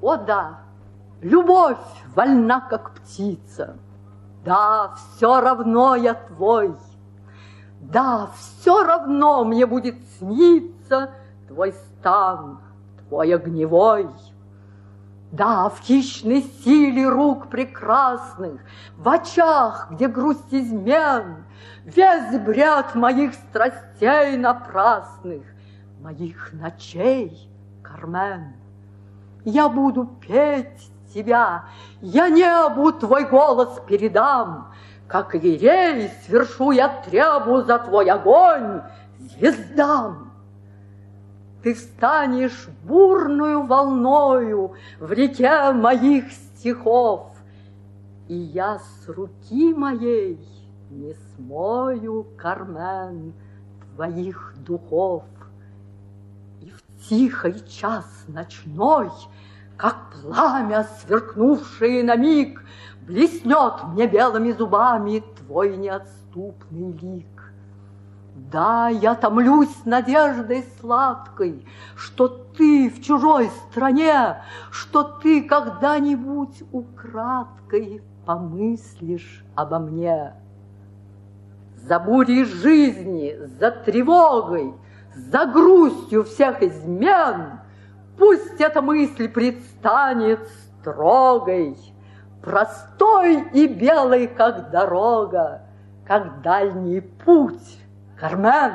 О да, любовь вольна, как птица. Да, все равно я твой. Да, все равно мне будет сниться Твой стан, твой огневой. Да, в хищной силе рук прекрасных, В очах, где грусть измен, Весь бред моих страстей напрасных, Моих ночей, Кармен. Я буду петь тебя, я небу твой голос передам, Как лирей свершу я требу за твой огонь звездам. Ты станешь бурную волною в реке моих стихов, И я с руки моей не смою, Кармен, твоих духов. Тихий час ночной, Как пламя, сверкнувшее на миг, Блеснет мне белыми зубами Твой неотступный лик. Да, я томлюсь надеждой сладкой, Что ты в чужой стране, Что ты когда-нибудь украдкой Помыслишь обо мне. За бурей жизни, за тревогой, За грустью всех измен. Пусть эта мысль предстанет строгой, Простой и белой, как дорога, Как дальний путь. Кармен,